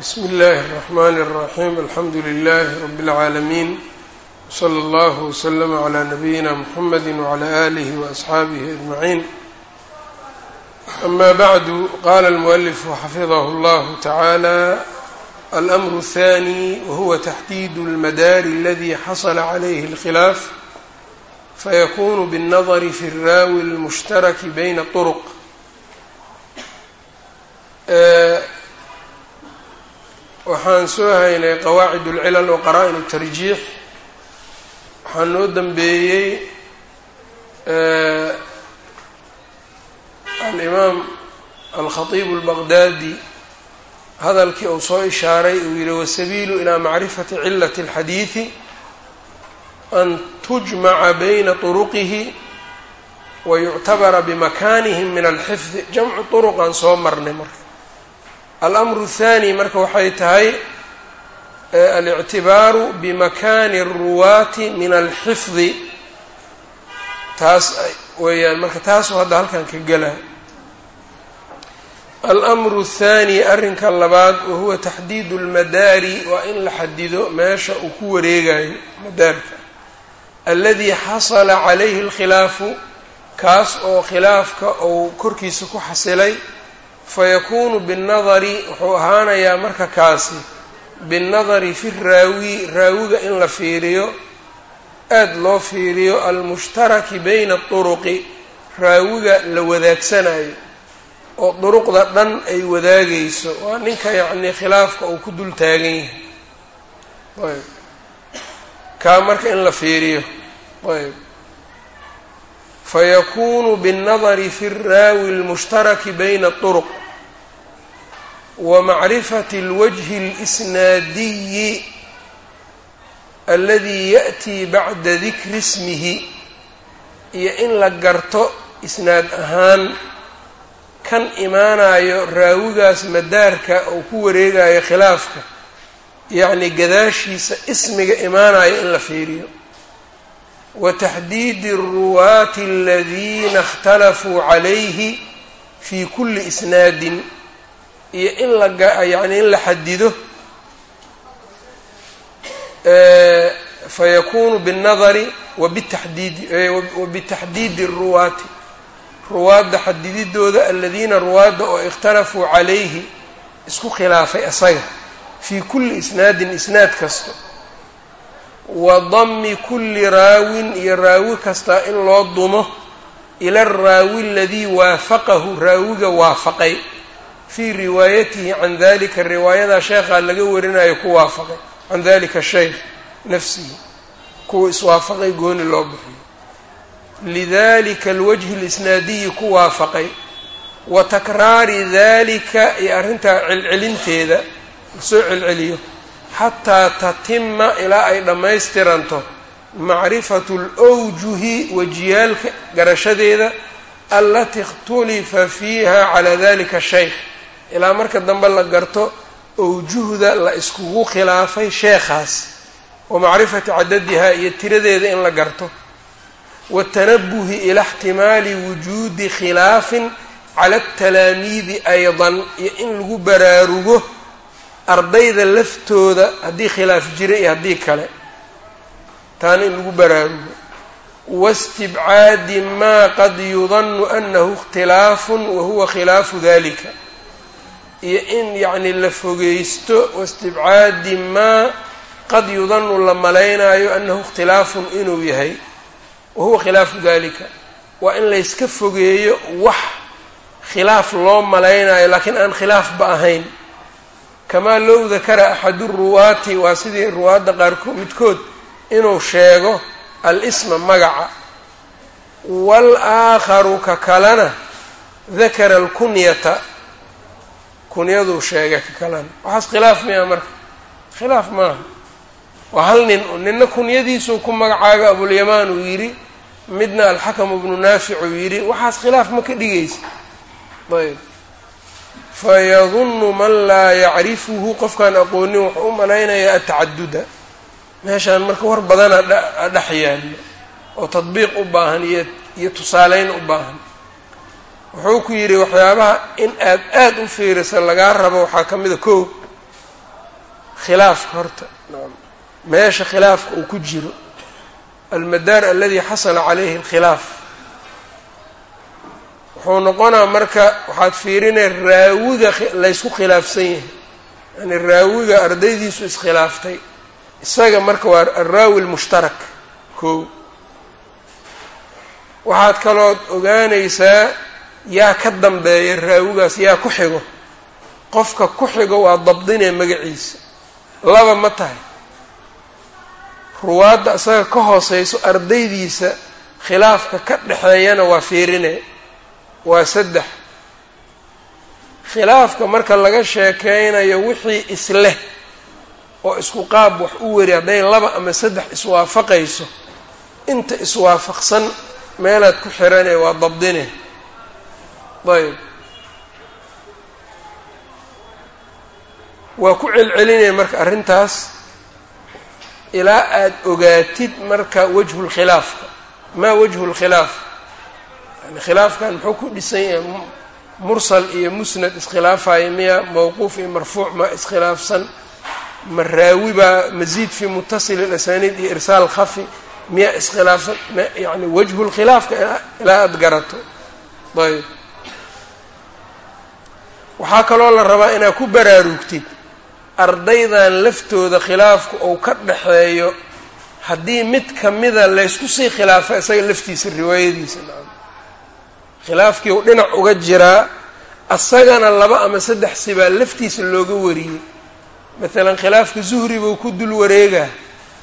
bsmi اllahi الرحmn الرaxيm alxamdu لlh rb العaalمين wslى اllah وslm عlى nabiyina mxamedi وعlى آlih وأصxaabih أجmaعin ama bعdu qala الmؤlf xafiظh اllah taعalى alأmr الثanي whuwa تxdiid الmadar اladي xasla عlyh الkhilاaf fykun bالnadr fi الraawi الmushtarak byn طرq waxaan soo haynay qawaacid اlcilal wa qaraa-in الtarjiix waxaa noo dambeeyey alimaam alkhatiib اlbaqdaadi hadalkii uu soo ishaaray uu yihi wasabiilu ilaa macrifati cilaة اlxadiidi an tujmaca bayna طuruqihi wayuctabara bimakanihi min alxifdi jamcu طuruqaan soo marnay marka alamru الthani marka waxay tahay alictibaaru bimakani الruwaati min alxifdi taas weeyaan marka taasuu hadda halkan ka gela almru الthani arrinka labaad wahuwa taxdiidu اlmadaari waa in la xadido meesha uu ku wareegayo madaarka aladi xasala calayhi اlkhilaafu kaas oo khilaafka uu korkiisa ku xasilay fayakuunu binnadari wuxuu ahaanayaa marka kaasi binnadari fi raawi raawiga in la fiiriyo aada loo fiiriyo almushtaraki bayna turuqi raawiga la wadaagsanayo oo duruqda dhan ay wadaagayso waa ninka yacnii khilaafka uu ku dul taagan yahay. Ayb. Kaa marka in la fiiriyo. Ayb fayakunu binnadari fi raawi اlmushtaraki bayna طuruq wa macrifati اlwajhi اlisnaadiyi aladi yaأtii bacda dikri ismihi iyo in la garto isnaad ahaan kan imaanayo raawigaas madaarka uu ku wareegayo khilaafka yacni gadaashiisa ismiga imaanayo in la fiiriyo wtaxdiidi الruwaati aladiina اkhtalafuu calayhi fi kuli isnaadin iyo in la yani in la xadido fayakunu biالnadari wabitaxdiidi wabitaxdiidi الruwaati ruwaadda xadididooda aladiina ruwaadda oo ikhtalafuu calayhi isku khilaafay asaga fii kuli isnaadin isnaad kasta wa dami kulli raawin iyo raawi kastaa in loo dumo ila araawi aladii waafaqahu raawiga waafaqay. Fii riwaayatihi can dalika riwaayadaa sheekhaa laga warinayo ku waafaqay. Can dalika sheykh nafsihi kuwa iswaafaqay gooni loo bixiyo. Lidalika alwajhi اlisnaadiyi ku waafaqay. Wa takraari dalika iyo arrintaa celcelinteeda la soo celceliyo xataa tatima ilaa ay dhammaystiranto macrifatu lwjuhi wajiyaalka garashadeeda alati ikhtulifa fiiha calaa dalika shaykh. Ilaa marka dambe la garto owjuhda la iskugu khilaafay sheekhaas. Wa macrifati cadadiha iyo tiradeeda in la garto. Watanabuhi ila ixtimaali wujuudi khilaafin cala atalaamiidi aydan iyo in lagu baraarugo ardayda laftooda haddii khilaaf jira iyo haddii kale taana in lagu baraarugo. Waistibcaadi maa qad yudanu anahu ikhtilaafun wahuwa khilaafu dalika iyo in yacni la fogeysto waistibcaadi maa qad yudanu la malaynayo anahu ikhtilaafun inuu yahay wahuwa khilaafu dalika waa in layska fogeeyo wax khilaaf loo malaynayo laakiin aan khilaafba ahayn kamaa low dakara axadu ruwaati waa sidii ruwaadda qaarkood midkood inuu sheego al-isma magaca. Wal-aakharu ka kalena dakara alkunyata kunyaduu sheegay ka kalena waxaas khilaaf miya marka? Khilaaf maaha. Waa hal nin nina kunyadiisuu ku magacaaga abulyamaan uu yidhi midna alxakamu bnu naafic uu yidhi. Waxaas khilaaf ma ka dhigaysa? Ayb fayadunnu man laa yacrifuhu qofkaan aqoonin wuxuu u malaynayaa atacaduda meeshaan marka war badana dhex yaallo oo tadbiiq u baahan iyo iyo tusaaleyn u baahan wuxuu ku yidhi waxyaabaha in aad aada u fiirisa lagaa rabo waxaa ka mida kow khilaafka horta meesha khilaafka uu ku jiro almadaar aladi xasala calayhi alkhilaaf wuxuu noqonaa marka waxaad fiirinay raawiga laysku khilaafsan yahay. Yani raawiga ardaydiisu iskhilaaftay isaga marka waa alraawi lmushtarak kow waxaad kalood ogaanaysaa yaa ka dambeeya raawigaas yaa ku xigo. Qofka ku xigo waa dabdinee magaciisa. Laba ma tahay. Ruwaadda isaga ka hooseyso ardaydiisa khilaafka ka dhexeeyana waa fiirine waa saddex. Khilaafka marka laga sheekeynayo wixii isleh oo isku qaab wax u weri hadday laba ama saddex iswaafaqayso inta iswaafaqsan meelaad ku xirane waa dabdine. Ayb waa ku celcelinaya marka arrintaas ilaa aada ogaatid marka wajhu lkhilaafka maa wajhu lkhilaaf yani khilaafkan muxuu ku dhisan yahay mursal iyo musnad iskhilaafaya miya mawquuf iyo marfuuc ma iskhilaafsan. Ma raawi baa masiid fi mutasil ilasaniid iyo irsaal khafi miyaa iskhilaafsan. Yani wajhu lkhilaafka ilaa aada garato. Ayb waxaa kaloo la rabaa inaad ku baraarugtid ardaydan laftooda khilaafku uu ka dhaxeeyo haddii mid kamida laysku sii khilaafa isaga laftiisa riwaayadiisa nacam khilaafkii uu dhinac uga jiraa asagana laba ama saddex sibaa laftiisa looga wariyey maalan khilaafka zuhri buu ku dul wareegaa.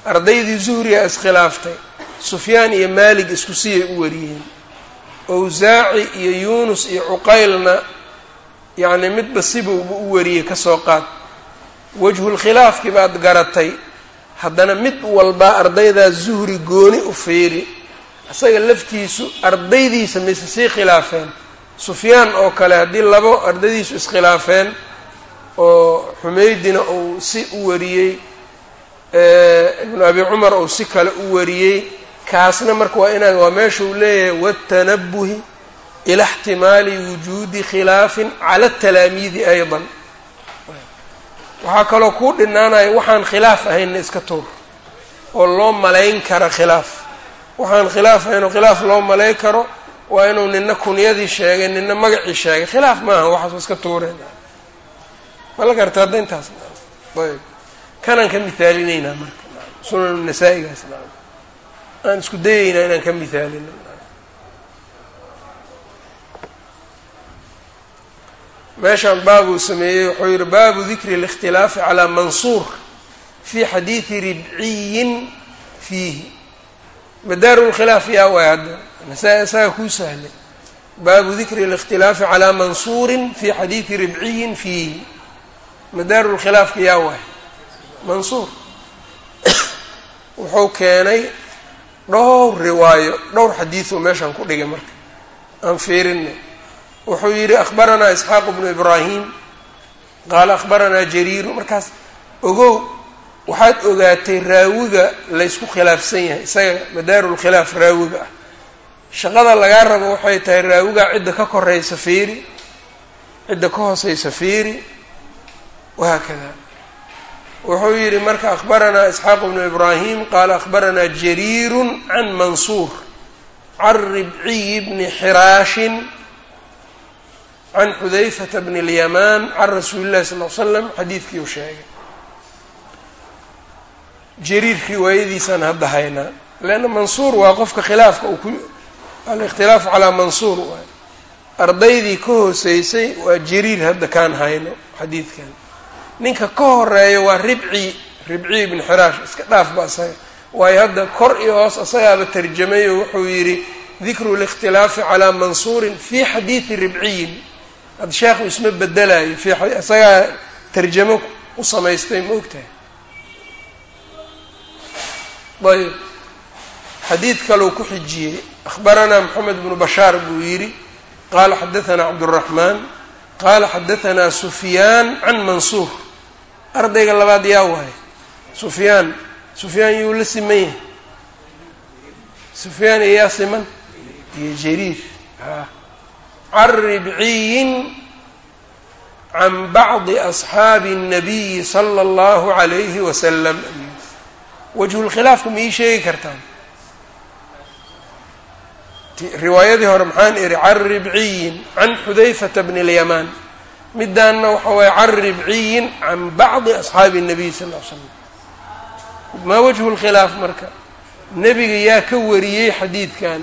Ardaydii zuhriga iskhilaaftay sufyaan iyo maalig isku siyay u wariyeen. Owsaaci iyo yuunus iyo cuqaylna yacni midba sibuuba u wariyey ka soo qaad. Wajhulkhilaafkii baad garatay. Haddana mid walbaa ardaydaa zuhri gooni u fiiri isaga laftiisu ardaydiisa mise sii khilaafeen. Sufyaan oo kale haddii labo ardaydiisu iskhilaafeen oo xumeydina uu si u wariyey ibnu abi cumar uu si kale u wariyey. Kaasna marka waa inaad waa meesha uu leeyahay waatanabuhi ila ixtimaali wujuudi khilaafin cala atalaamiidi aydan. Waxaa kaloo kuu dhinaanaya waxaan khilaaf ahaynna iska tuur oo loo malayn kara khilaaf waxaan khilaafaynoo khilaaf loo malay karo waa inuu nina kunyadii sheegay ninna magacii sheegay. Khilaaf maaha waxaasu iska tuureen. Ma la garta hadda intaas? Ayb. Kanaan ka miaalineynaa marka. Sunan nasaa-igaas. Aan isku dayeynaa inaan ka miaalino meeshaan baabuu sameeyey wuxuu yihi baabu dikri اlاkhtilaafi calaa mansuur fii xadiidi ribciyin fiihi madaaru lkhilaafi a waay hadda nasaa-i isaga kuu sahlay. Baabu dikri اlاkhtilaafi calaa mansuurin fii xadiidi ribciyin fiihi madaaru lkhilaafka yaa waay mansuur. Wuxuu keenay dhowr riwaayo dhowr xadiidu meeshaan ku dhigay marka. Aan fiirinay. Wuxuu yidhi akbaranaa isxaaq bnu ibraahim qaala akbaranaa jariiru. Markaas ogow waxaad ogaatay raawiga laysku khilaafsan yahay isaga madaarulkhilaaf raawiga ah. Shaqada lagaa rabo waxay tahay raawigaa cidda ka koraysa fiiri cidda ka hooseysa fiiri wahaakada wuxuu yidhi marka akhbaranaa isxaaq bnu ibraahim qaala akhbaranaa jariiru can mansuur can ribciyi bni xiraashin can xudayfata bni اlyamaan can rasuuli illahi sal l slam xadiidkii uu sheegay jariir riwaayadiisaan hadda haynaa leanna mansuur waa qofka khilaafka uu ku alikhtilaafu calaa mansuur waay ardaydii ka hooseysay waa jariir hadda kaan hayno xadiidkan. Ninka ka horreeya waa ribci ribci ibn xiraash iska dhaaf ba asaga. Waayo hadda kor iyo hoos asagaaba tarjamayo wuxuu yidhi dikru اlاkhtilaafi calaa mansuurin fi xadiidi ribciyin. Hadda sheekhu isma bedelayo fi isagaa tarjamo u samaystay ma ogtahay ayb xadiid kaleu ku xijiyey akhbaranaa moxamed bnu bashaar buu yidhi qaala xadaanaa cabdالraxmaan qaala xadaanaa sufyaan can mansuur ardayga labaad yaa waaye sufyaan sufyaan yuu la siman yahay sufyaan iyaa siman iyo jariir can ribciyin can bacdi asxaabi الnabiyi sala اllahu عalayhi wasalam wajhulkhilaafka ma ii sheegi kartaan. Riwaayadii hore maxaan ihi can ribciyin can xudayfata bni lyamaan midaanna waxa waye can ribciyin can bacdi asxaabi nabiy sal l slam maa wajhu lkhilaaf marka? Nebiga yaa ka wariyey xadiidkan.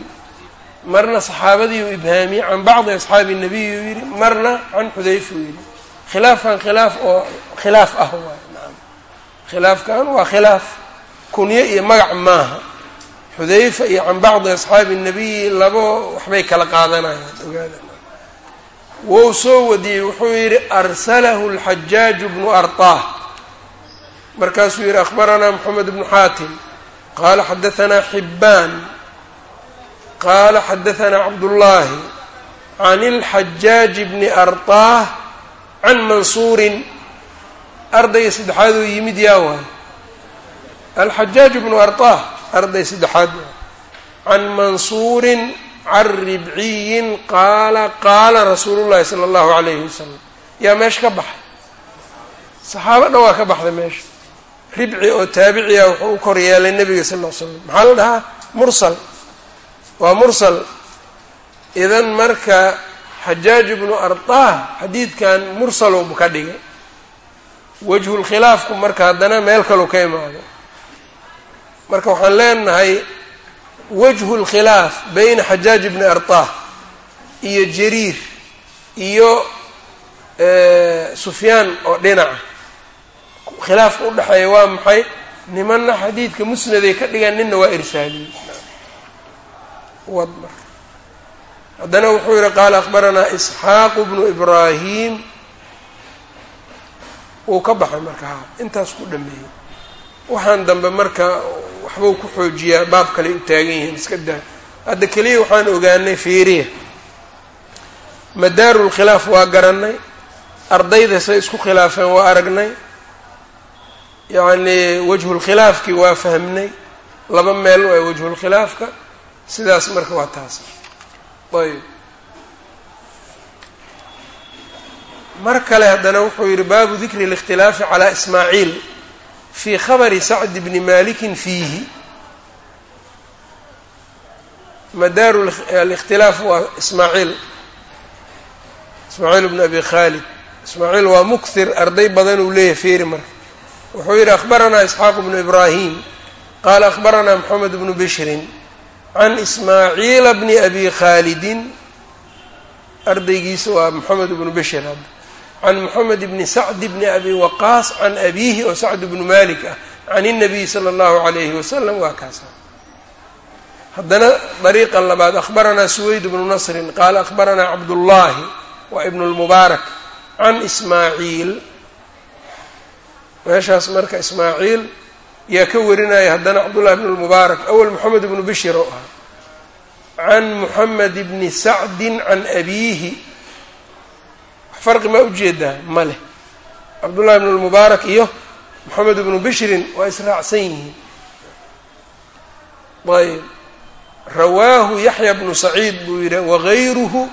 Marna saxaabadiiu ibhaamiyey can bacdi asxaabi nabiy uu yidhi. Marna can xudayfa uu yidhi. Khilaafkan khilaaf oo khilaaf ah waay naam. Khilaafkan waa khilaaf kunyo iyo magac maaha xudayfa iyo can bacdi asxaabi الnabiyi labo waxbay kala qaadanayaan ogaada wou soo wadiyey wuxuu yidhi arsalahu اlxajaaj bnu arطah markaasuu yidhi akhbaranaa moxamed bnu xaatim qaala xadaanaa xibaan qaala xadaanaa cabdullaahi can اlxajaaji bni arطah can mansuurin ardayga saddexaadoo yimid yaa waay alxajaaj bnu arطah arday saddexaad can mansuurin can ribciyin qaala qaala rasuulu llahi sala allahu calayhi wasalam yaa meesha ka baxay saxaabo dhan waa ka baxday meesha ribci oo taabiciya wuxuu u kor yeelay nebiga sal ll ly slam maxaa la dhahaa mursal waa mursal idan marka xajaaj ibnu arطah xadiidkan mursalowbu ka dhigay wajhulkhilaafku marka haddana meel kalou ka imaado marka waxaan leenahay wajhu اlkhilaaf bayna xajaaj bni arطah iyo jariir iyo sufyaan oo dhinaca khilaafka udhexeeya waa maxay? Nimanna xadiidka musnaday ka dhigaan ninna waa irsaaliyey wad haddana wuxuu yihi qaala akhbaranaa isxaaqu bnu ibraahim. Wuu ka baxay marka ha intaas ku dhameeyey waxaan dambe marka waxbuu ku xoojiyaa baab kale u taagan yihiin iska daa. Hadda keliya waxaan ogaanay fiiriya. Madaaru lkhilaaf waa garanay ardayda say isku khilaafeen waa aragnay yacnii wajhulkhilaafkii waa fahmnay laba meel waa wajhulkhilaafka sidaas marka waa taas. Ayb mar kale haddana wuxuu yidhi baabu dikri likhtilaafi calaa ismaaciil fi khabri sacd bni maliki fiihi. Madaaru alikhtilaaf waa ismaaciil. Ismaaciil bn abi khaalid. Ismaaciil waa mukthir arday badan uu leeyahay feeri marka wuxuu yihi akhbaranaa isxaaq bnu ibraahim. Qaala akhbaranaa moxamed bnu bishrin can ismaaciila bni abi khaalidin. Ardaygiisa waa moxamed bnu bishir can moxamed bni sacd bni abi waqaas can abiihi oo sacd bnu malik ah can الnabiy salى اllahu عalayhi wasalam waa kaasa haddana dariiqa labaad akhbaranaa suweyd bnu nasrin qaala akhbaranaa cabdullaahi waa ibn اlmubaarak can ismaaciil meeshaas marka ismaaciil yaa ka warinaya haddana cabdullahi bn اlmubaarak awel moxamed bnu bishir oo ah can moxamed bni sacdi can abiihi farqi maa ujeedaa ma leh cabdullahi bn اlmubaarak iyo moxamed bnu bishrin waa israacsan yihiin ayb rawaahu yaxya bnu saciid buu yidhi wagayruhu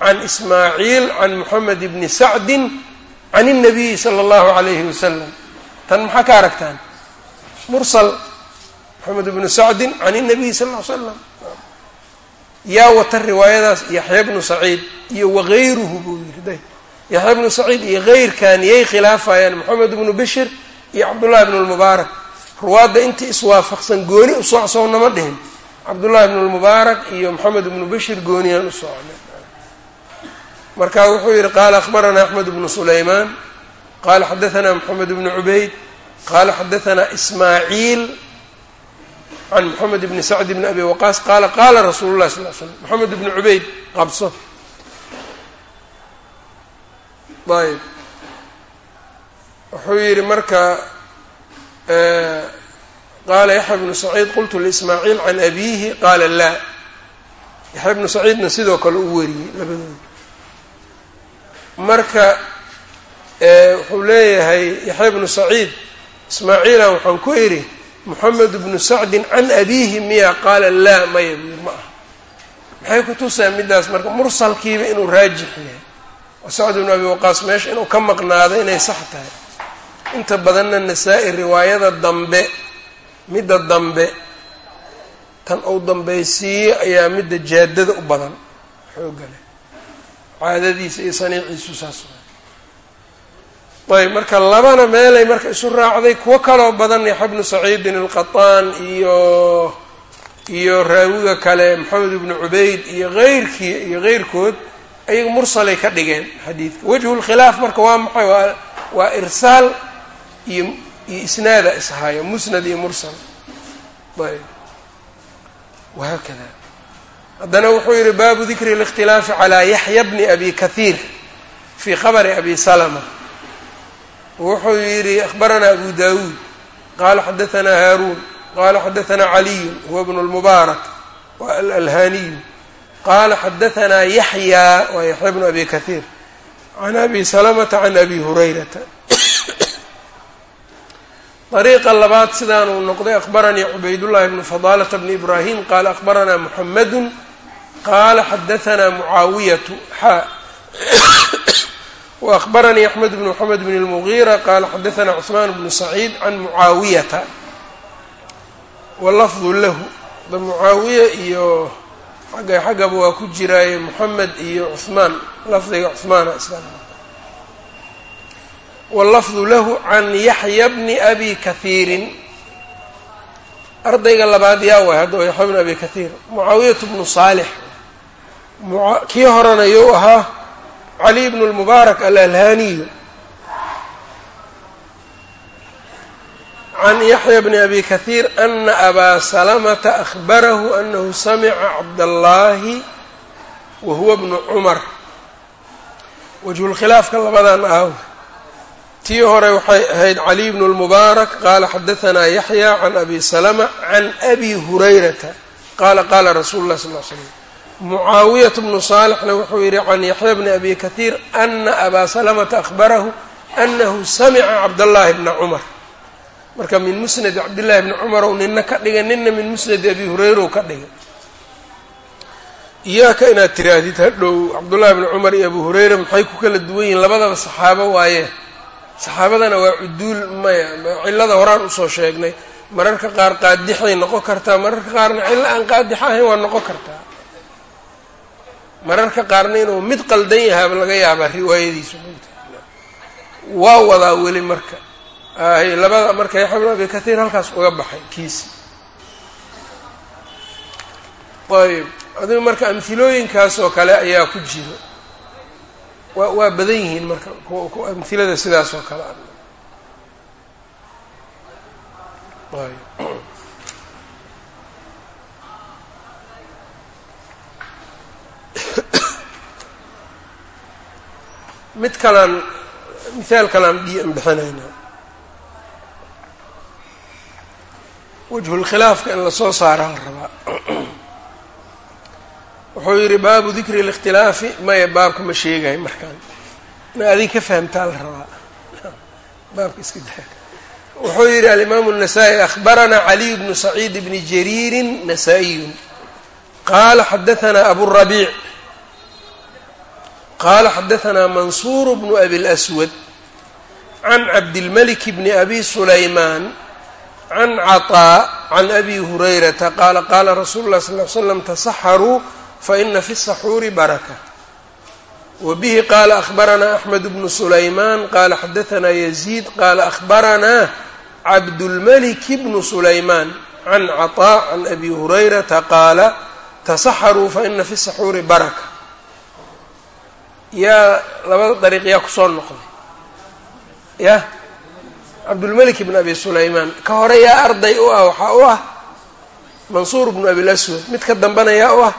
can ismaaciil can moxamed bni sacdi can الnabiyi salى اllahu عalayhi wasalam tan maxaa ka aragtaan mursal moxamed bnu sacdi can الnabiyi sal ll slam yaa wata riwaayadaas yaxya bnu saciid iyo wagayruhu buu yidhi day yaxya bnu saciid iyo geyrkan yay khilaafayaan moxamed bnu bishir iyo cabdullahi bn اlmubaarak ruwaadda intii iswaafaqsan gooni u socsownama dhihin. Cabdullahi bn اlmubaarak iyo moxamed bnu bishir gooniyaan u socnay marka wuxuu yihi qaala akhbaranaa axmed bnu sulaymaan qaala xadaanaa moxamed bnu cubayd qaala xadaanaa ismaaciil can moxamed bni sacd bni abi waqaas qaala qaala rasuulu llahi sal l slam moxamed bnu cubayd qabso ayb wuxuu yihi marka qaala yaxya bnu saciid qultu liismaaciil can abiihi qaala laa yaxya bnu saciidna sidoo kale u wariyey labadooda. Marka wuxuu leeyahay yaxya bnu saciid ismaaciilan waxaan ku idhi moxamed bnu sacdin can abiihi miya qaala laa maya buyir ma aha. Maxay ku tusaa midaas marka mursalkiiba inuu raajix yahay sacd bnu abi waqaas meesha inuu ka maqnaado inay sax tahay. Inta badanna nasaa-i riwaayada dambe midda dambe tan uu dambaysiiyo ayaa midda jaadada u badan xooga leh. Caadadiisa iyo saniiciisu saas ayb marka labana meelay marka isu raacday kuwo kaloo badan yaxya bnu saciidin alqataan iyo iyo raawiga kale maxamed ibnu cubayd iyo heyrkii iyo heyrkood ayaga mursalay ka dhigeen xadiidka wajhu lkhilaaf marka waa maxay waa waa irsaal iyo iyo isnaada ishaayo musnad iyo mursal ayb wahaakada haddana wuxuu yihi baabu dikri اlاkhtilaafi calى yaxya bni abi kahiir fii khabri abi salma wuxuu yihi akhbaranaa abu dawuud qala xadaثna haaruun qala xadaثna caliyu huwa bn اlmubaarak wa alalhaniyu qala xadaثna yaxya waa yaxya bnu abi kahiir can abi salamata can abi hurayrata طريqa labaad sidaan uu noqday أخbaranii cubaydاللahi بن فضالة بن إbrahيم qala أخbaranaa محamd qala xadaثna معaawiyaة xا وأخbaranii أحmed بن محamed بن المغيرة qala xadaثna cثman بن سعيid عan معaawiyata wlfظ lahu mucaawiya iyo xagga xaggaba waa ku jiraaye محamed iyo cثmaan lafdiga cثmaana isla wاlafdu lahu can yaxya bni abi kahiirin ardayga labaad yaa waay hadda yaxya bni abi kahiir mucaawiyatu bnu saalix kii horena you ahaa cali bnu lmubaarak alalhaniyu can yaxya bni abi kahiir ana abaa salamata ahbarahu anahu samica cabdallaahi wa huwa bnu cumar wajhulkhilaafka labadan ah tii hore waxay ahayd caliy bnu lmubaarak qaala xadaثna yaxya can abi salama can abi hurayrata qaala qaala rasuulu lah sal l slam mucaawiyat bnu saalixna wuxuu yihi can yaxya bni abi kahiir ana abaa salamata ahbarahu anahu samica cabdاllahi bna cumar marka min musnadi cabdillahi bni cumar ou nina ka dhigay nina min musnadi abi hurayra ou ka dhigay. Iyaaka inaad tiraahdid hadhow cabdullahi bni cumar iyo abu hurayra maxay ku kala duwan yihiin? Labadaba saxaabo waaye. Saxaabadana waa cuduul maya cillada horaan u soo sheegnay. Mararka qaar qaadixay noqon kartaa mararka qaarna cillo aan qaadix ahayn waa noqon kartaa. Mararka qaarna inuu mid qaldan yahaaba laga yaabaa riwaayadiisu. Waa wadaa weli marka ay labada marka yaxya bn abi kahiir halkaas uga baxay kiisi ayb adigu marka amhilooyinkaas oo kale ayaa ku jiro. Wa waa badan yihiin marka amhilada sidaas oo kale. Mid kalaan mithaal kalaan dhian wajhulkhilaafka in lasoo saaraa la rabaa wuxuu yidhi baabu dikri اlاkhtilaafi maya baabka ma sheegayo markaan ina adin ka fahamtaa la rabaa baabka iska daa wuxuu yidhi alimaamu النasaaئي akhbaranaa caliy bnu saciid bni jariiri nasaa-iyu qaala xadaثna aburabiic qaala xadaثna mansuur bnu abi اlأswad can cabdilmalik bni abi sulaymaan can caطaa can abi hurayrata qaala qaala rasuulu اlah sal ly slam tasaxaruu faina fi الsaxuuri baraka wbihi qaala akhbaranaa axmed bnu sulaymaan qaala xadaثna yaziid qaala akhbaranaa cabdulmalik bnu sulaymaan can caطaa can abi hurayrata qaala tasaxaruu faina fi saxuuri baraka yaa labada dariiq yaa kusoo noqday yah cabdulmalik bn abi sulaymaan ka hore yaa arday u ah waxaa u ah mansuur bnu abi laswad mid ka dambana yaa u ah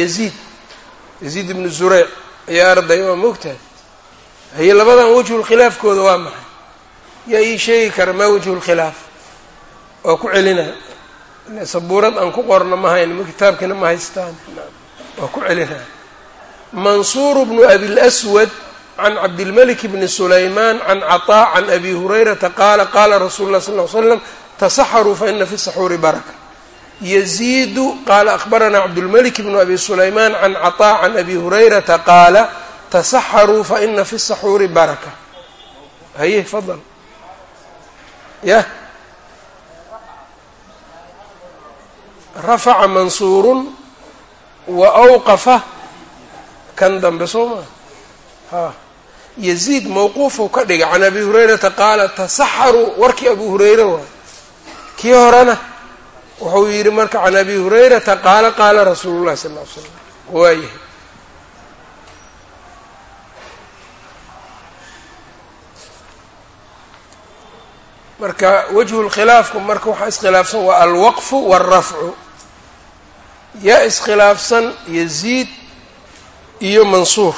yaziid yaziid ibnu zureyc ayaa arday waa moogtahay haye labadan wajhulkhilaafkooda waa maxay? Yaa ii sheegi kara maa wajhulkhilaaf waa ku celina. Sabuurad aan ku qorno ma hayn kitaabkiina ma haystaan. Waa ku celina. Mansuur bnu abi lswad can cabdilmalik bni sulaymaan can caطaa can abi hurayrata qaala qaala rasuulu lah sal ly slam tasaxaruu faina fi saxuuri baraka yaziidu qaala akhbaranaa cabdulmalik bnu abi sulaymaan can caطaa can abi hurayrata qaala tasaxaruu faina fi saxuuri baraka haye fadal yah rafaca mansuurun wa awqafa kan dambe soo maa ha yaziid mawquufuu ka dhigay can abi hurayrata qaala tasaxaruu warkii abu hurayre waay. Kii horena wuxuu yidhi marka can abi hurayrata qaala qaala rasuulu llahi sal ll ly slam waayahay marka wajhu lkhilaafku marka waxaa iskhilaafsan waa alwaqfu waalrafcu yaa iskhilaafsan yaziid iyo mansuur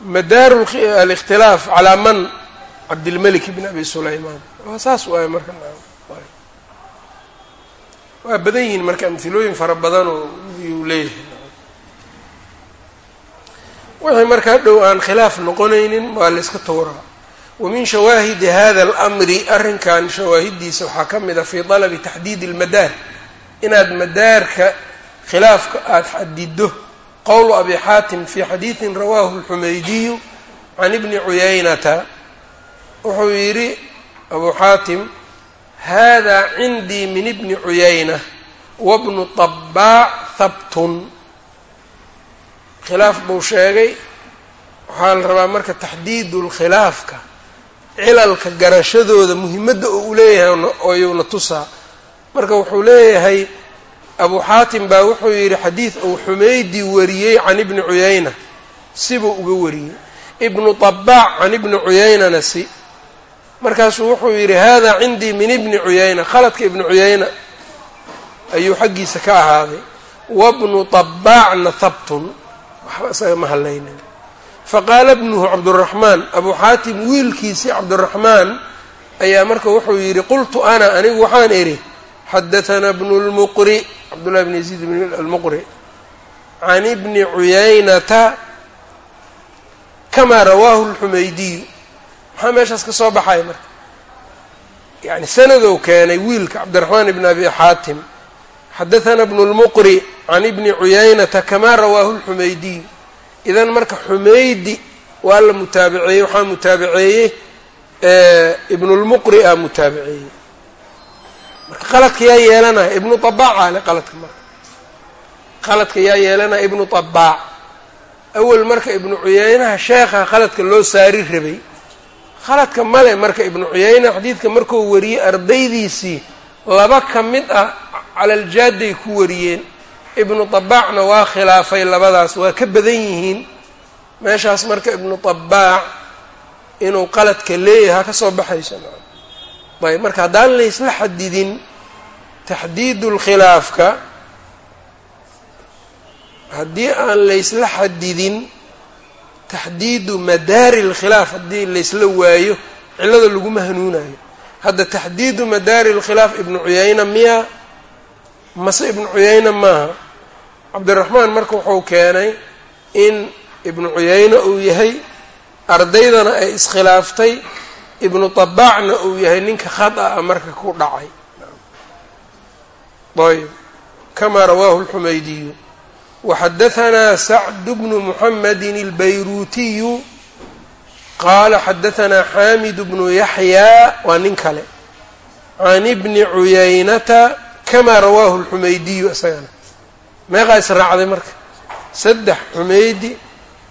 madaaru alikhtilaaf calaa man cabdilmalik bn abi sulaymaan saas waay marka waa badan yihiin marka amhilooyin fara badanoo yuu leeyahay wixii marka hadhow aan khilaaf noqonaynin waa la iska tawraa wa min shawaahidi hada alamri arrinkan shawaahidiisa waxaa ka mid a fii dalabi taxdiidi almadaar inaad madaarka khilaafka aada xadido qowlu abi xaatim fi xadiidin rawaahu alxumaydiyu can ibni cuyaynata wuxuu yidhi abu xaatim hada cindii min ibni cuyayna wabnu طabaac habtun khilaaf buu sheegay waxaa la rabaa marka taxdiidu lkhilaafka cilalka garashadooda muhimadda oo u leeyahay oyuuna tusaa marka wuxuu leeyahay abu xaatim baa wuxuu yidhi xadiid uu xumaydi wariyey can ibni cuyayna. Sibuu uga wariyey. Ibnu طabaac can ibni cuyaynana si. Markaasuu wuxuu yidhi hada cindii min ibni cuyayna khaladka ibni cuyayna. Ayuu xaggiisa ka ahaaday. Wabnu طabaacna habtun waxba isaga ma hadlaynin faqaala bnuhu cabduraxmaan abuu xaatim wiilkiisii cabduraxmaan ayaa marka wuxuu yidhi qultu ana anigu waxaan idhi xadahanaa bnu lmuqri cabdullahi bn yaziid bn almuqri can ibni cuyaynata kamaa rawaahu lxumaydiyu maxaa meeshaas ka soo baxaya marka. yani sanadou keenay wiilka cabdiraxmaan ibn abi xaatim xadahanaa bnu lmuqri can ibni cuyaynata kamaa rawaahu lxumaydiyu idan marka xumaydi waa la mutaabaceeyey waxaa mutaabaceeyey ibnulmuqri a mutaabaceeyey marka qaladka yaa yeelanaya ibnu abaaca le qaladka marka qaladka yaa yeelanaya ibnu abaac awel marka ibnu cuyaynaha sheekha qaladka loo saari rabay. Qaladka male marka ibnu cuyayna xadiidka markuu wariyey ardaydiisii laba ka mid ah calaljaadday ku wariyeen. Ibnu tabaacna waa khilaafay labadaas waa ka badan yihiin. Meeshaas marka ibnu tabaac inuu qaladka leeyahay ka soo baxayso ayb marka haddaan laysla xadidin taxdiidu lkhilaafka haddii aan laysla xadidin taxdiidu madaari lkhilaaf haddii laysla waayo cillada laguma hanuunayo hadda taxdiidu madaari lkhilaaf ibnu cuyayna miya mase ibnu cuyayna maaha? Cabdiraxmaan marka wuxuu keenay in ibnu cuyayna uu yahay ardaydana ay iskhilaaftay ibnu tabaacna uu yahay ninka khada a marka ku dhacay. Ayb kamaa rawaahu lxumaydiyu waxadahanaa sacdu bnu muxamedin albayruutiyu qaala xadahanaa xaamid bnu yaxyaa waa nin kale. Can ibni cuyaynata kamaa rawaahu lxumaydiyu isagana meeqaa israacday marka. Saddex xumaydi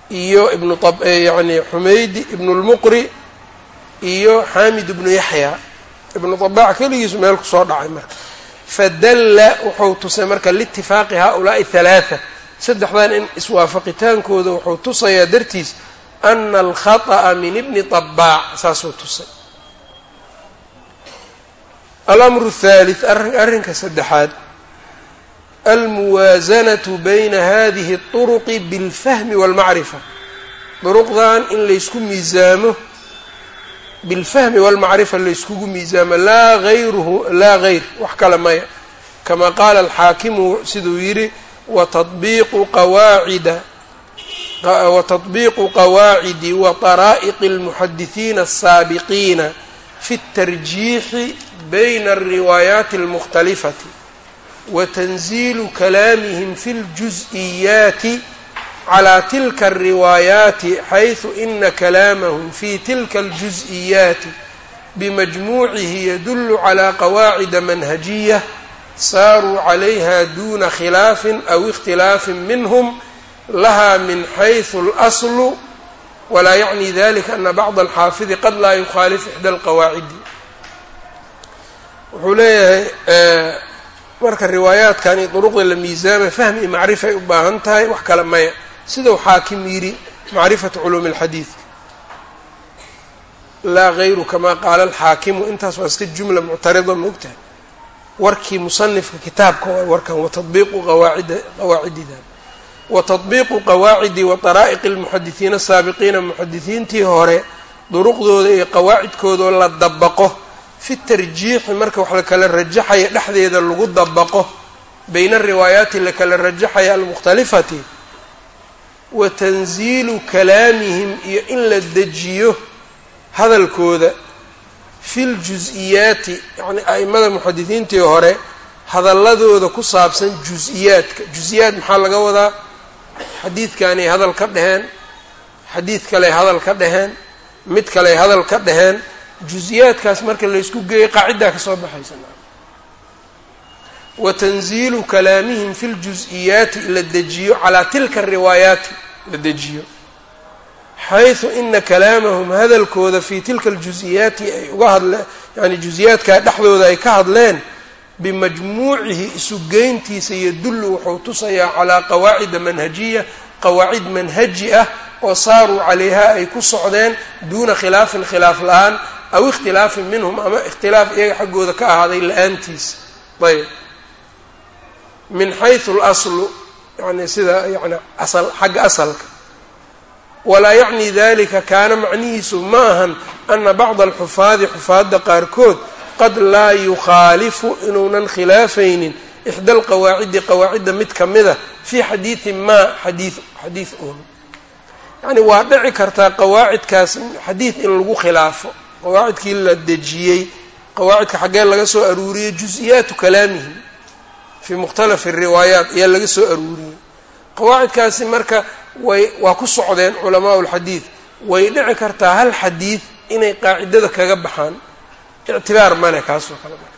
iyo ibnu yani xumaydi ibnulmuqri iyo xaamid ibnu yaxyaa ibnu طabaac keligiisu meel kusoo dhacay marka fadalla wuxuu tusay marka liitifaaqi haؤulaaءi ثalaaثa saddexdan in iswaafaqitaankooda wuxuu tusayaa dartiis ana alkhaطأa min ibni طabaac saasuu tusay alamru الثaalث arrinka saddexaad almuwaasanatu bayna hadihi الطuruqi biاlfahmi wاlmacrifa duruqdan in laysku miisaamo bilfahmi walmacrifa layskugu miisaamo laa hayruhu laa hayr wax kale maya kama qaala alxaakimu siduu yidhi watadbiiqu qawaacida watadbiiqu qawaacidi wa طaraa'iqi اlmuxadisiina الsaabiqiina fi اtarjiixi bayna alriwaayaati اlmukhtalifati watanziilu kalaamihim fi اljus-iyaati calى tilka الriwaayaati xayثu ina kalaamahum fi tilka اljus-iyaati bimajmuucihi yadulu calى qawaacida manhajiya saaruu calayha duna khilaafin aw ikhtilaafin minhm laha min xayثu اlaslu walaa yacni dalika ana bacd alxaafidi qad laa yukhaalif ixda alqawaacidi wuxuu leeyahay marka riwaayaadkan iyo duruqda la miisaama fahmi iyo macrifay u baahan tahay wax kale maya sidau xaakim yidhi macrifatu culuumi اlxadiid laa gayru kamaa qaala alxaakimu intaas waa iska jumla muctarida maogtahay. Warkii musanifka kitaabka waa warkan watadbiiqu qawaacida qawaacididan. Watadbiiqu qawaacidi wa daraa'iqi lmuxadisiina asaabiqiina muxadisiintii hore duruqdooda iyo qawaacidkoodao la dabaqo fi tarjiixi marka wax la kala rajaxaya dhexdeeda lagu dabaqo bayna riwaayaati la kala rajaxaya almukhtalifati wa tanziilu kalaamihim iyo in la dejiyo hadalkooda fi ljus-iyaati yacni a'imada muxadisiintii hore hadalladooda ku saabsan jus-iyaadka jus-iyaad maxaa laga wadaa? Xadiidkanay hadal ka dheheen xadiid kaley hadal ka dheheen mid kaley hadal ka dheheen jus-iyaadkaas marka laysku geeyay qaaciddaa ka soo baxaysa wa tanziilu kalaamihim fi ljus-iyaati la dejiyo calaa tilka ariwaayaati la dejiyo. Xayثu ina kalaamahum hadalkooda fii tilka اljus-iyaati ay uga hadleen yani jus-iyaadkaa dhexdooda ay ka hadleen bimajmuucihi isugeyntiisa yadullu wuxuu tusayaa calaa qawaacida manhajiya qawaacid manhaji ah oo saaruu calayha ay ku socdeen duuna khilaafin khilaaf la'aan aw ikhtilaafin minhum ama ikhtilaaf iyaga xaggooda ka ahaaday la'aantiisa ayb min xayثu اlaslu yani sida yani asal xagga asalka. Walaa yacni dalika kaana macnihiisu ma ahan ana bacda alxufaadi xufaadda qaarkood qad laa yukhaalifu inuunan khilaafaynin ixda alqawaacidi qawaacidda mid ka mida fii xadiidi maa xadii xadiid un yacni waa dhici kartaa qawaacidkaas xadiid in lagu khilaafo qawaacidkii la dejiyey qawaacidka xaggee laga soo aruuriyey jus-iyaatu kalaamihim fii mukhtalafi riwaayaat ayaa laga soo aruuriyey. Qawaacidkaasi marka way waa ku socdeen culamaa lxadiid way dhici kartaa hal xadiid inay qaacidada kaga baxaan. Ictibaar male kaasoo kale marka.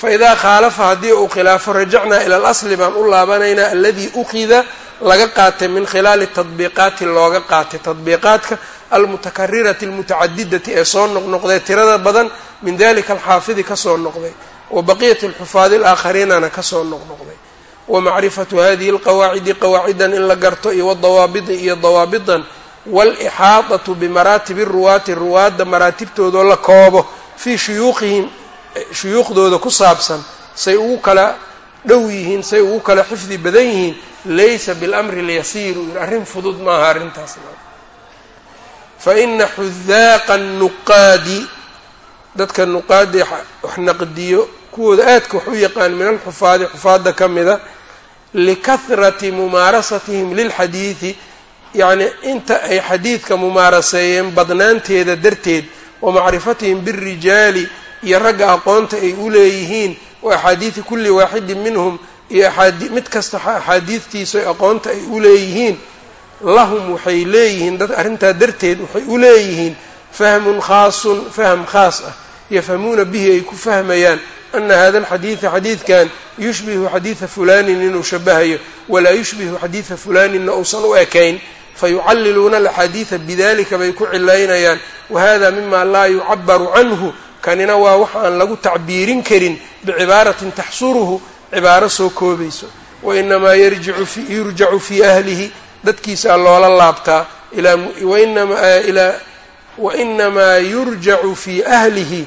Fa idaa khaalafa haddii uu khilaafo rajacnaa ila alasli baan u laabanaynaa aladii ukhida laga qaatay min khilaali tadbiiqaati looga qaatay tadbiiqaadka almutakarirati almutacadidati ee soo noqnoqday tirada badan min dalika alxaafidi ka soo noqday wa baqiyat alaakhariinana ka soo noqnoqday. Wa macrifatu hadihi alqawaacidi qawaacidan in la garto iyo wadawaabidi iyo dawaabidan. Waalixaadatu bimaraatibi ruwaati ruwaadda maraatibtoodoo la koobo fii shuyuuqihim shuyuukhdooda ku saabsan say ugu kala dhow yihiin say ugu kala xifdi badan yihiin laysa bilamri lyasiir uu yihi arrin fudud maaha arrintaas fa ina xudaaqa nuqaadi dadka nuqaadi wax naqdiyo kuwooda aadka wax u yaqaan min alxufaadi xufaadda ka mida likahrati mumaarasatihim lilxadiidi. Yacnii inta ay xadiidka mumaaraseeyeen badnaanteeda darteed wa macrifatihim birijaali iyo ragga aqoonta ay u leeyihiin wa axaadiidi kulli waaxidin minhum iyo mid kasta axaadiidtiisa aqoonta ay u leeyihiin lahum waxay leeyihiin dad arrintaa darteed waxay u leeyihiin fahmun khaasun fahm khaas ah yafhamuuna bihi ay ku fahmayaan ana hada alxadiida xadiidkan yushbihu xadiida fulanin inuu shabahayo walaa yushbihu xadiida fulaninna uusan u ekayn fayucalliluuna alaxaadiida bidalika bay ku cilaynayaan wahada mima laa yucabaru canhu kanina waa waxa aan lagu tacbiirin karin bicibaaratin taxsuruhu cibaaro soo koobayso wainamaa yurjacu fii ahlihi dadkiisaa loola laabtaa wainamaa yurjacu fii ahlihi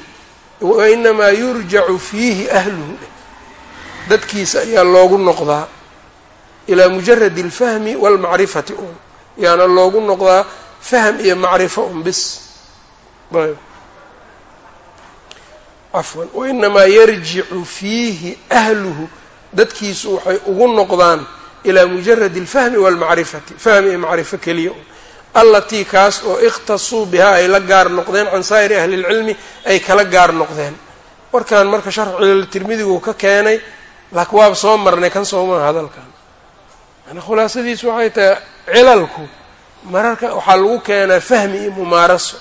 wainamaa yurjacu fiihi ahluhu. Dadkiisa ayaa loogu noqdaa ilaa mujaradi alfahmi walmacrifati un yaana loogu noqdaa fahm iyo macrifo un bis. Cafwan wainamaa yarjicu fiihi ahluhu. Dadkiisu waxay ugu noqdaan ilaa mujaradi alfahmi walmacrifati. Fahm iyo macrifo keliya un allatii kaas oo ikhtasuu bihaa ay la gaar noqdeen can saa'iri ahli lcilmi ay kala gaar noqdeen. Warkan marka sharxu cilal tirmidigu ka keenay laakiin waaba soo marnay kan soomaa hadalkan yani khulaasadiisu waxay tahay cilalku mararka waxaa lagu keenaa fahmi iyo mumaaraso.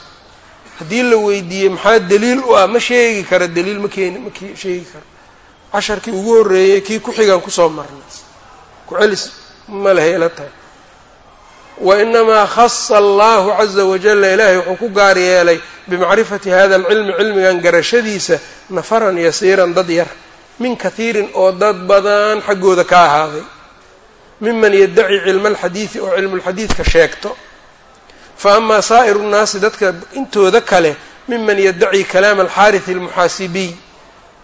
Haddii la weydiiyey maxaa daliil u ah? Ma sheegi karo daliil ma keeni ma sheegi karo casharkii ugu horreeyey kii ku-xigaan ku soo marnay. Ku-celis ma lehay ila tahay wa inamaa khasa allahu caza wajalla ilaahay wuxuu ku gaar yeelay bimacrifati hada alcilmi cilmigan garashadiisa nafaran yasiiran dad yar. Min kahiirin oo dad badan xaggooda ka ahaaday. Miman yaddaci cilma alxadiidi oo cilmulxadiidka sheegto. Fa amaa saa'iru nnaasi dadka intooda kale miman yaddaci kalaama alxaarith almuxaasibiy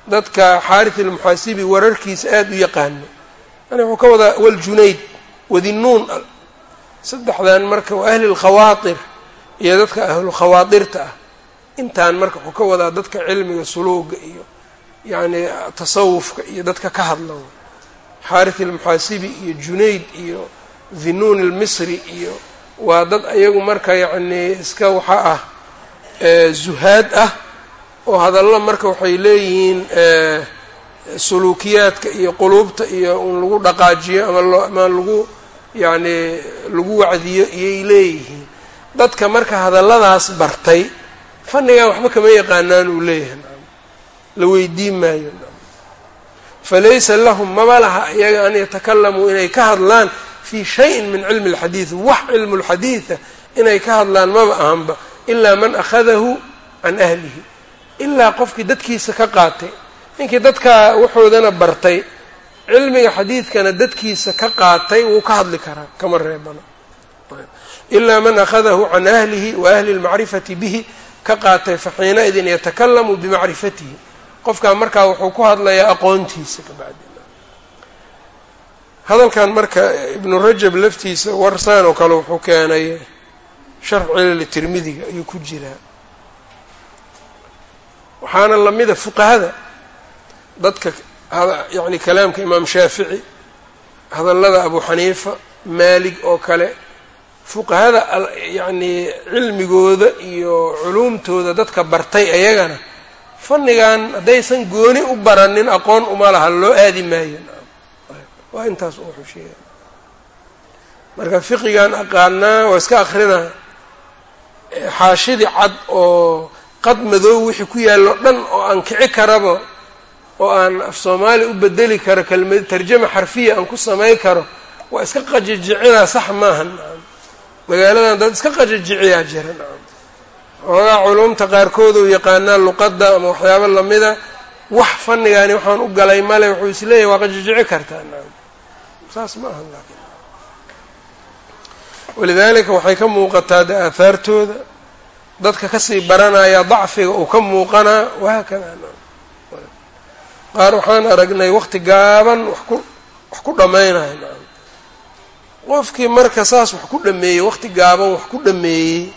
dadka xaarith almuxaasibi wararkiisa aada u yaqaano. Yani wuxuu ka wadaa waljunayd wadinnuun saddexdan marka waa ahli lkhawaatir iyo dadka ahlu khawaatirta ah. Intaan marka wuxuu ka wadaa dadka cilmiga suluuga iyo yacni tasawufka iyo dadka ka hadla xaarith almuxaasibi iyo junayd iyo dhinuun almisri iyo waa dad ayagu marka yacnii iska waxa ah zuhaad ah oo hadallo marka waxay leeyihiin suluukiyaadka iyo quluubta iyo un lagu dhaqaajiyo ama loo ama lagu yacni lagu wacdiyo iyay leeyihiin. Dadka marka hadalladaas bartay fannigan waxba kama yaqaanaan uu leeyahay. La weydiin maayo. Falaysa lahum maba laha iyaga an yatakalamuu inay ka hadlaan fii shayin min cilmi اlxadiid wax cilmu lxadiida inay ka hadlaan maba ahanba ilaa man akhadahu can ahlihi. Ilaa qofkii dadkiisa ka qaatay. Ninkii dadkaa waxoodana bartay cilmiga xadiidkana dadkiisa ka qaatay wuu ka hadli karaa kama reebano. Ilaa man akhadahu can ahlihi wa ahli اlmacrifati bihi ka qaatay faxiinaidin yatakalamu bimacrifatihi. Qofkaa markaa wuxuu ku hadlayaa aqoontiisa kabacdi hadalkan marka ibnu rajab laftiisa warsaan oo kale wuxuu keenay sharx cilali tirmidiga ayuu ku jiraa waxaana lamida fuqahada dadka yacni kalaamka imaam shaafici hadallada abu xaniifa maalig oo kale fuqahada yacnii cilmigooda iyo culuumtooda dadka bartay ayagana fannigan haddaysan gooni u baranin aqoon uma laha loo aadi maayo. Waa intaas wuxuu sheegay. Marka fiqigan aqaanaa waa iska akrinaa xaashidii cad oo qad madoob wixii ku yaallo dhan oo aan kici karaba oo aan af soomaali u bedeli karo kelmad tarjama xarfiya aan ku samay karo waa iska qajijicidaa sax maaha nacam. Magaaladan dad iska qajijiciyaa jira nacam. Xoogaa culumta qaarkood uu yaqaanaa luqadda ama waxyaabo lamida wax fannigaani waxaan u galay male wuxuu is leeyahy waa qajijici kartaa nacam. Saas ma aha walidaalika waxay ka muuqataa de aahaartooda dadka ka sii baranaya dacfiga uu ka muuqanaa wahaakada qaar waxaan aragnay waqti gaaban wax ku wax ku dhammaynayo. Nacam qofkii marka saas wax ku dhameeyey waqti gaaban wax ku dhameeyey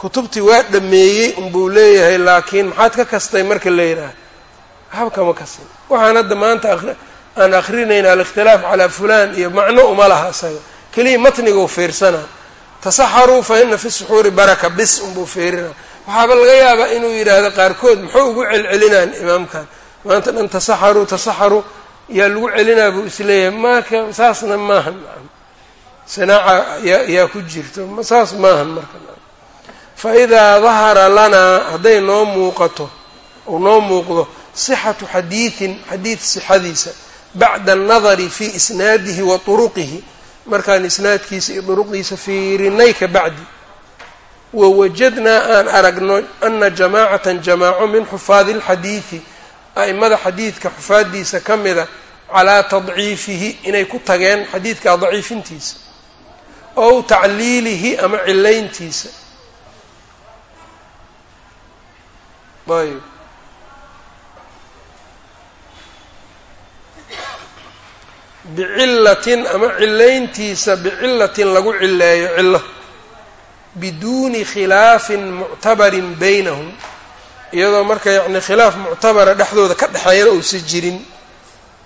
kutubtii waa dhameeyey unbuu leeyahay laakiin maxaad ka kastay marka la yidhaah waxba kama kasin waxaan hadda maanta aan akrinayna alikhtilaaf calaa fulan iyo macno uma laha isaga. Keliya matniga u fiirsanaa tasaxaruu fa ina fi suxuuri baraka bis unbuu fiirina. Waxaaba laga yaabaa inuu yidhaahdo qaarkood muxuu ugu celcelinaan imaamkan maanta dhan tasaxaruu tasaxaruu yaa lagu celinaa buu is leeyahay marka saasna maahan nacam sinaaca yaa yaa ku jirto. Saas maahan marka fa idaa dahara lanaa hadday noo muuqato ou noo muuqdo sixatu xadiidin xadiid sixadiisa bacda annadari fii isnaadihi wa turuqihi. Markaan isnaadkiisa iyo duruqdiisa fiirinay ka bacdi. Wawajadnaa aan aragno ana jamaacatan jamaaco min xufaadi اlxadiidi a'imada xadiidka xufaaddiisa ka mida calaa tadciifihi inay ku tageen xadiidka daciifintiisa ow tacliilihi ama cilayntiisa ayb bicilatin ama cilayntiisa bicilatin lagu cileeyo cilo biduuni khilaafin muctabarin baynahum iyadoo marka yacni khilaaf muctabara dhexdooda ka dhexeeyana uusa jirin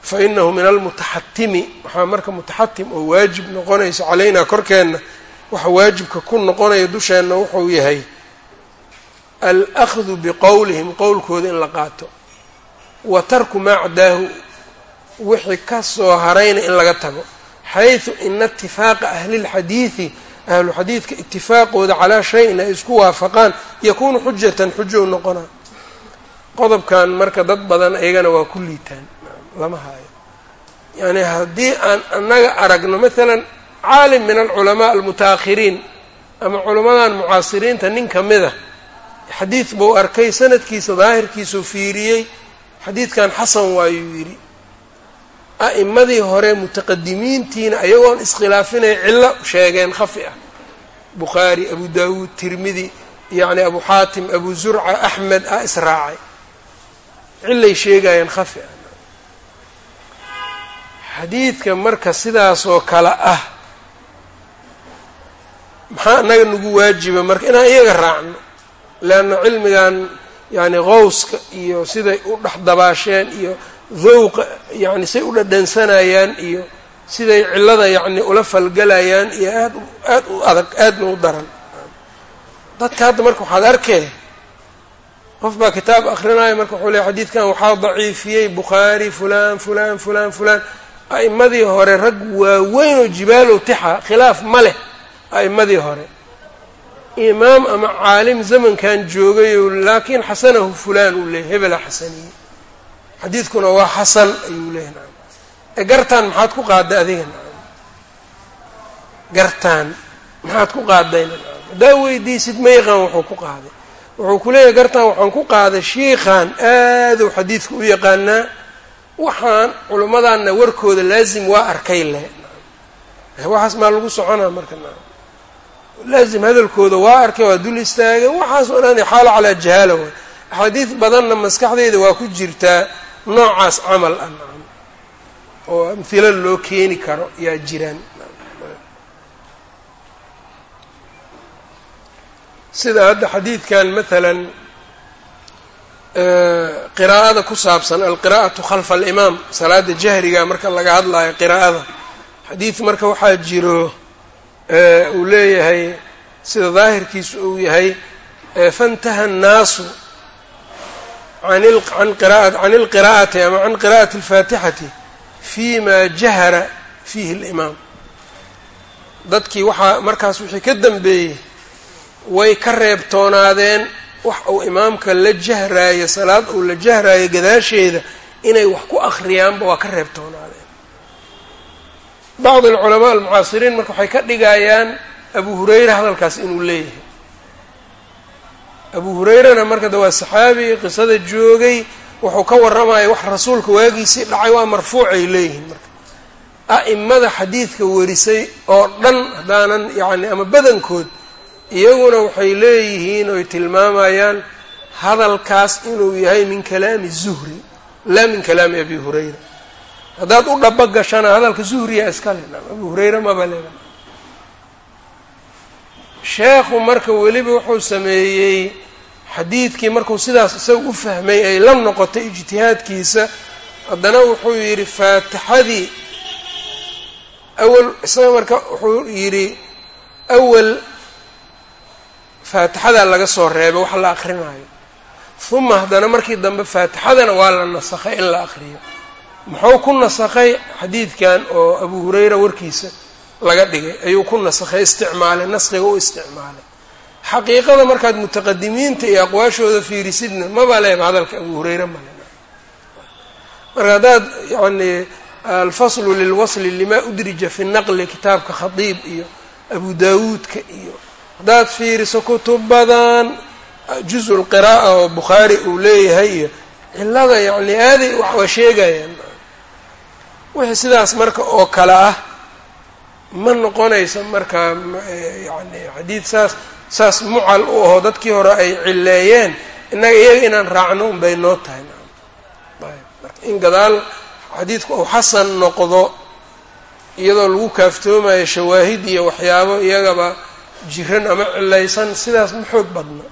fa inahu min almutaxatimi waxaa marka mutaxatim oo waajib noqonaysa calaynaa korkeenna waxa waajibka ku noqonaya dusheenna wuxuu yahay alأkhdu biqowlihim qowlkooda in la qaato wa tarku maa cadaahu wixii ka soo harayna in laga tago xayثu ina اtifaaqa ahli اlxadiiثi ahlu xadiidka itifaaqooda calaa shayin ay isku waafaqaan yakunu xujatan xujow noqona qodobkan marka dad badan iyagana waa ku liitaan lama haayo yani haddii aan annaga aragno maalan caalim min alculamaa almutaahiriin ama culamadan mucaasiriinta nin ka mid a xadiid buu arkay sanadkiisa daahirkiisuu fiiriyey xadiidkan xasan waayuu yidhi a'imadii hore mutaqadimiintiina ayagoon iskhilaafinay cillo sheegeen khafi ah. Bukhaari abu daawuud tirmidi yacni abu xaatim abu zurca axmed ah israacay. Cillay sheegayeen khafi ah. Xadiidka marka sidaasoo kale ah maxaa annaga nagu waajiba marka inaan iyaga raacno? Leanna cilmigan yani qowska iyo siday u dhex dabaasheen iyo dowqa yani say u dhadhansanayaan iyo siday cillada yacni ula falgalayaan iyo aad aad u adag aadna u daran. Dadka hadda marka waxaad arkee qof baa kitaab akrinaya marka wuxuu leey xadiidkan waxaa daciifiyey bukhaari fulan fulan fulan fulan a'imadii hore rag waaweyn oo jibaalow tixa khilaaf ma leh a'imadii hore. Imaam ama caalim zamankan joogayo laakiin xasanahu fulaan uu leeyay hebela xasaniyey xadiidkuna waa xasan ayuu leeyahy nacam e gartaan maxaad ku qaaday adiga? Nacam gartaan maxaad ku qaadayna nacam haddaa weydiisid ma yaqaan wuxuu ku qaaday. Wuxuu ku leeyahay gartaan waxaan ku qaaday shiikhan aaduu xadiidka u yaqaanaa. Waxaan culimmadaanna warkooda laazim waa arkay leh waxaas maa lagu soconaa marka? Nacam laazim hadalkooda waa arkay waa dul istaagay. Waxaas oo dhan xaalo calaa jahaala waay axaadiid badanna maskaxdeyda waa ku jirtaa noocaas camal ah nacam oo amhilo loo keeni karo yaa jiraan. Sida hadda xadiidkan maalan qiraa'ada ku saabsan alqiraa'atu khalfa alimaam salaada jahriga marka laga hadlayo qiraa'ada. Xadiid marka waxaa jiro uu leeyahay sida daahirkiisu uu yahay fantaha annaasu can ilqiraa'ati ama can qiraa'ati alfaatixati fi ma jahara fiihi alimaam dadkii waxaa markaas wixii ka dambeeyey way ka reebtoonaadeen wax uu imaamka la jahraayo salaad uu la jahraayo gadaasheeda inay wax ku akriyaanba waa ka reebtoonaadeen bacd alculamaa almucaasiriin marka waxay ka dhigayaan abu hurayra hadalkaas inuu leeyahay abu hurayrana marka de waa saxaabi qisada joogay wuxuu ka warramaya wax rasuulka waagiisii dhacay waa marfuucay leeyihiin marka. A'imada xadiidka warisay oo dhan haddaanan yacni ama badankood iyaguna waxay leeyihiin oy tilmaamayaan hadalkaas inuu yahay min kalaami zuhri laa min kalaami abi hurayra. Haddaad u dhaba gashana hadalka zuhriya iskale abu hurayra maba leba sheekhu marka weliba wuxuu sameeyey xadiidkii markuu sidaas isaga u fahmay ay la noqotay ijtihaadkiisa haddana wuxuu yidhi faatixadii awal isaga marka wuxuu yidhi awal faatixadaa laga soo reebay wax la akrinaayo uma haddana markii dambe faatixadana waa la nasakhay in la akriyo muxuu ku nasakhay xadiidkan oo abu hurayra warkiisa laga dhigay ayuu ku nasakhay isticmaalay naskiga u isticmaalay. Xaqiiqada markaad mutaqadimiinta iyo aqwaashooda fiirisidna maba leeba hadalka abu hurayra male marka haddaad yani alfaslu lilwasli lima udrija fi naqli kitaabka khadiib iyo abu daawuudka iyo haddaad fiiriso kutub badan juzu lqira'a oo bukhaari uu leeyahay iyo cilada yani aaday waa sheegayaan wixii sidaas marka oo kale ah ma noqonayso marka yani xadiid saas saas mucal u aho dadkii hore ay cileeyeen innaga iyaga inaan raacno unbay noo tahay. In gadaal xadiidku uu xasan noqdo iyadoo lagu kaaftoomayo shawaahid iyo waxyaabo iyagaba jiran ama cilaysan sidaas ma xoog badna.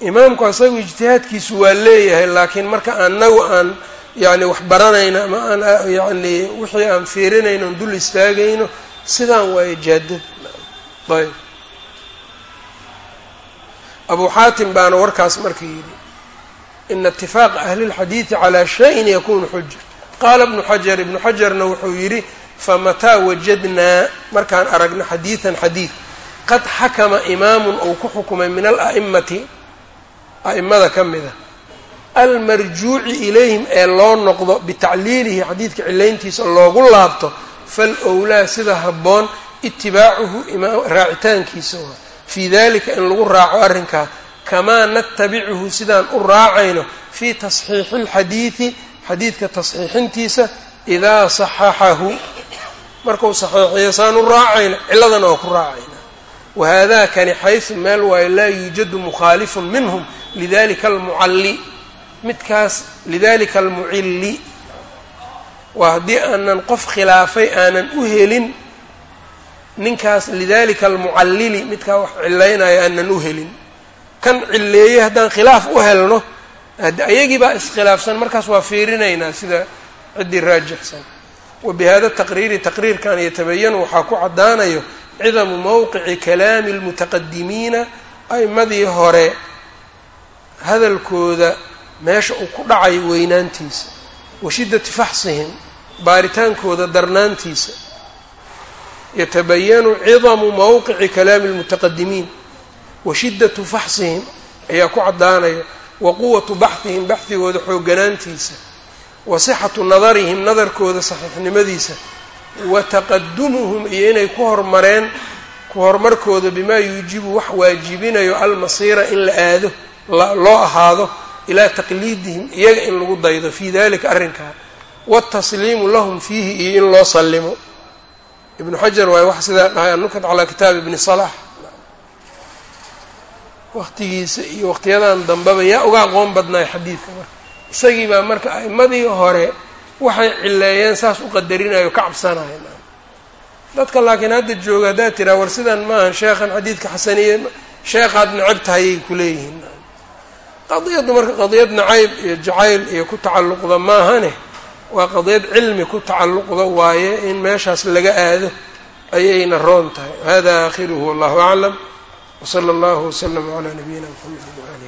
Imaamku asagu ijtihaadkiisu waa leeyahay laakiin marka anagu aan yani wax baranayno ama aan yani wixii aan fiirinayno on dul istaagayno sidaan waayo jaadada ayb. Abu xaatim baana warkaas marka yidhi ina itifaaqa ahli اlxadiidi calaa shayin yakunu xuja qaala ibnu xajar ibnu xajarna wuxuu yidhi famataa wajadnaa? Markaan aragno xadiidan xadiid qad xakama imaamun ou ku xukumay min ala'imati a'imada ka mida almarjuuci ilayhim ee loo noqdo bitacliilihi xadiidka cilayntiisa loogu laabto fal owlaa sida habboon itibaacuhu raacitaankiisa waa. Fii dalika in lagu raaco arrinkaa kamaa natabicuhu sidaan u raacayno fii tasxiixi اlxadiidi xadiidka tasxiixintiisa idaa saxaxahu. Markuu saxiixiyo saan u raacayno ciladana waa ku raacayna. Wahada kani xaysu meel waayo laa yuujadu mukhaalifun minhum lidalika almucalli midkaas lidalika almucilli waa haddii aanan qof khilaafay aanan u helin ninkaas lidalika almucallili midkaa wax cilaynaya aanan u helin. Kan cileeyey haddaan khilaaf u helno ayagii baa iskhilaafsan markaas waa fiirinaynaa sida ciddii raajixsan. Wa bihada taqriiri taqriirkan yatabayanu waxaa ku caddaanayo cidamu mowqici kalaami اlmutaqadimiina a'imadii hore hadalkooda meesha uu ku dhacayo weynaantiisa wa shiddati faxsihim baaritaankooda darnaantiisa yatabayanu cidamu mowqici kalaami اlmutaqadimiin wa shiddatu faxsihim ayaa ku caddaanaya wa quwatu baxhihim baxhigooda xoogganaantiisa wa sixatu nadarihim nadarkooda saxiixnimadiisa wa taqadumuhum iyo inay ku hormareen ku horumarkooda bimaa yuujibu wax waajibinayo almasiira in la aado loo ahaado ilaa taqliidihim iyaga in lagu daydo fii dalika arrinkaa waatasliimu lahum fiihi iyo in loo sallimo. Ibnu xajar waaye wax sidaa dhahay anukat calaa kitaabi ibni salax. Waqtigiisa iyo waqtiyadan dambeba yaa uga aqoon badnaay xadiidka marka. Isagii baa marka a'imadii hore waxay cileeyeen saas u qadarinayo ka cabsanayo dadka laakiin hadda jooga haddaad tiraa war sidan maahan sheekhan xadiidka xasaniye sheekhaad necab tahayay kuleeyihiin qadiyaddu marka qadiyad nacayb iyo jacayl iyo ku tacalluqda maahane waa qadiyad cilmi ku tacalluqda waaye in meeshaas laga aado ayayna roon tahay. Hada aakhiruhu wallahu aclam wsala allahu waslama calaa nabiyina mxamedi wasaxbi